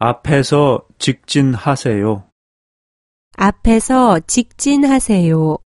앞에서 직진하세요. 앞에서 직진하세요.